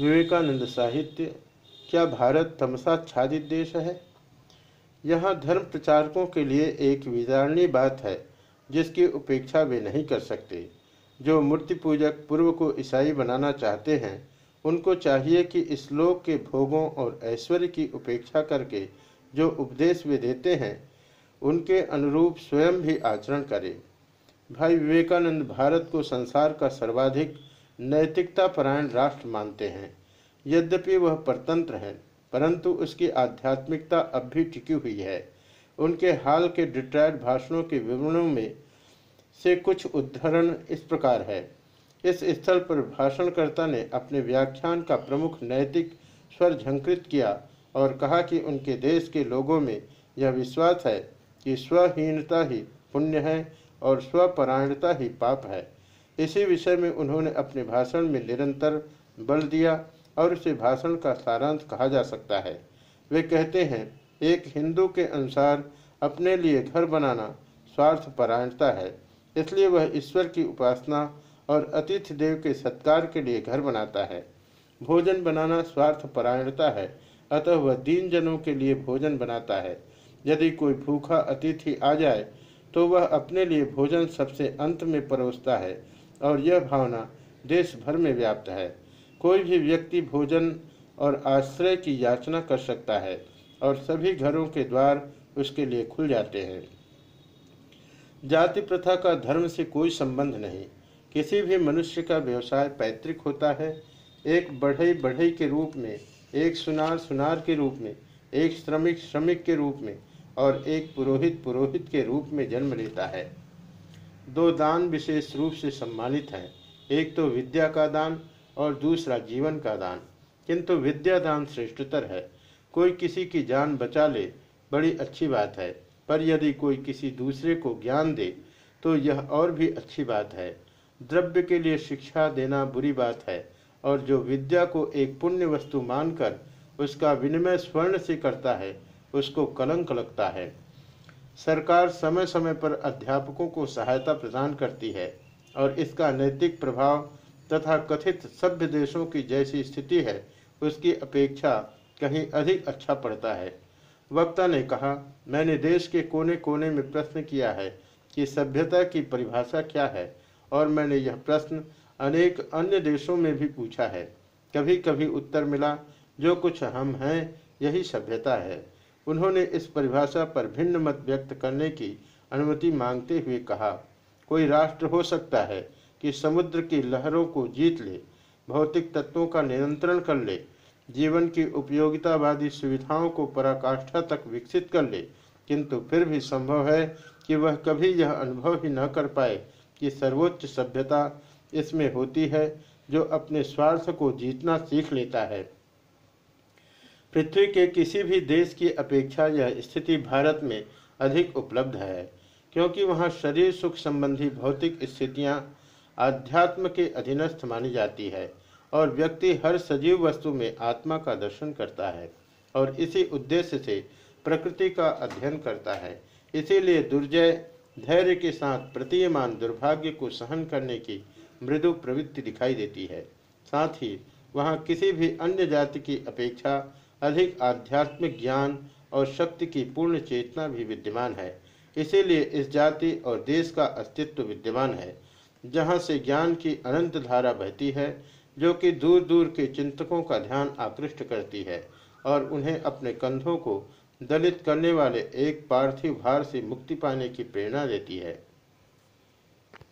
विवेकानंद साहित्य, क्या भारत तमसाच्छादित देश है? यहाँ धर्म प्रचारकों के लिए एक विचारणीय बात है, जिसकी उपेक्षा वे नहीं कर सकते। जो मूर्ति पूजक पूर्व को ईसाई बनाना चाहते हैं, उनको चाहिए कि इस लोक के भोगों और ऐश्वर्य की उपेक्षा करके जो उपदेश वे देते हैं, उनके अनुरूप स्वयं भी आचरण करें। भाई विवेकानंद भारत को संसार का सर्वाधिक नैतिकता परायण राष्ट्र मानते हैं। यद्यपि वह परतंत्र है, परंतु उसकी आध्यात्मिकता अब भी टिकी हुई है। उनके हाल के डिट्रायड भाषणों के विवरणों में से कुछ उद्धरण इस प्रकार है। इस स्थल पर भाषणकर्ता ने अपने व्याख्यान का प्रमुख नैतिक स्वर झंकृत किया और कहा कि उनके देश के लोगों में यह विश्वास है कि स्वहीनता ही पुण्य है और स्वपरायणता ही पाप है। इसी विषय में उन्होंने अपने भाषण में निरंतर बल दिया और उसे भाषण का सारांश कहा जा सकता है। वे कहते हैं, एक हिंदू के अनुसार अपने लिए घर बनाना स्वार्थ परायणता है, इसलिए वह ईश्वर की उपासना और अतिथि देव के सत्कार के लिए घर बनाता है। भोजन बनाना स्वार्थ परायणता है, अतः वह दीन जनों के लिए भोजन बनाता है। यदि कोई भूखा अतिथि आ जाए तो वह अपने लिए भोजन सबसे अंत में परोसता है और यह भावना देश भर में व्याप्त है। कोई भी व्यक्ति भोजन और आश्रय की याचना कर सकता है और सभी घरों के द्वार उसके लिए खुल जाते हैं। जाति प्रथा का धर्म से कोई संबंध नहीं। किसी भी मनुष्य का व्यवसाय पैतृक होता है। एक बढ़ई बढ़ई के रूप में, एक सुनार सुनार के रूप में, एक श्रमिक श्रमिक के रूप में और एक पुरोहित पुरोहित के रूप में जन्म लेता है। दो दान विशेष रूप से सम्मानित हैं। एक तो विद्या का दान और दूसरा जीवन का दान। किंतु विद्या दान श्रेष्ठतर है। कोई किसी की जान बचा ले, बड़ी अच्छी बात है। पर यदि कोई किसी दूसरे को ज्ञान दे तो यह और भी अच्छी बात है। द्रव्य के लिए शिक्षा देना बुरी बात है, और जो विद्या को एक पुण्य वस्तु मानकर उसका विनिमय स्वर्ण से करता है, उसको कलंक लगता है। सरकार समय समय पर अध्यापकों को सहायता प्रदान करती है और इसका नैतिक प्रभाव तथा कथित सभ्य देशों की जैसी स्थिति है, उसकी अपेक्षा कहीं अधिक अच्छा पड़ता है। वक्ता ने कहा, मैंने देश के कोने कोने में प्रश्न किया है कि सभ्यता की परिभाषा क्या है और मैंने यह प्रश्न अनेक अन्य देशों में भी पूछा है। कभी कभी उत्तर मिला, जो कुछ हम हैं, यही सभ्यता है। उन्होंने इस परिभाषा पर भिन्न मत व्यक्त करने की अनुमति मांगते हुए कहा, कोई राष्ट्र हो सकता है कि समुद्र की लहरों को जीत ले, भौतिक तत्वों का नियंत्रण कर ले, जीवन की उपयोगितावादी सुविधाओं को पराकाष्ठा तक विकसित कर ले, किंतु फिर भी संभव है कि वह कभी यह अनुभव ही न कर पाए कि सर्वोच्च सभ्यता इसमें होती है जो अपने स्वार्थ को जीतना सीख लेता है। पृथ्वी के किसी भी देश की अपेक्षा यह स्थिति भारत में अधिक उपलब्ध है, क्योंकि वहाँ शरीर सुख संबंधी भौतिक स्थितियाँ आध्यात्म के अधीनस्थ मानी जाती है और व्यक्ति हर सजीव वस्तु में आत्मा का दर्शन करता है और इसी उद्देश्य से प्रकृति का अध्ययन करता है। इसीलिए दुर्जय, धैर्य के साथ प्रतीयमान दुर्भाग्य को सहन करने की मृदु प्रवृत्ति दिखाई देती है। साथ ही वहाँ किसी भी अन्य जाति की अपेक्षा अधिक आध्यात्मिक ज्ञान और शक्ति की पूर्ण चेतना भी विद्यमान है। इसीलिए इस जाति और देश का अस्तित्व विद्यमान है, जहाँ से ज्ञान की अनंत धारा बहती है, जो कि दूर दूर के चिंतकों का ध्यान आकृष्ट करती है और उन्हें अपने कंधों को दलित करने वाले एक पार्थिव भार से मुक्ति पाने की प्रेरणा देती है।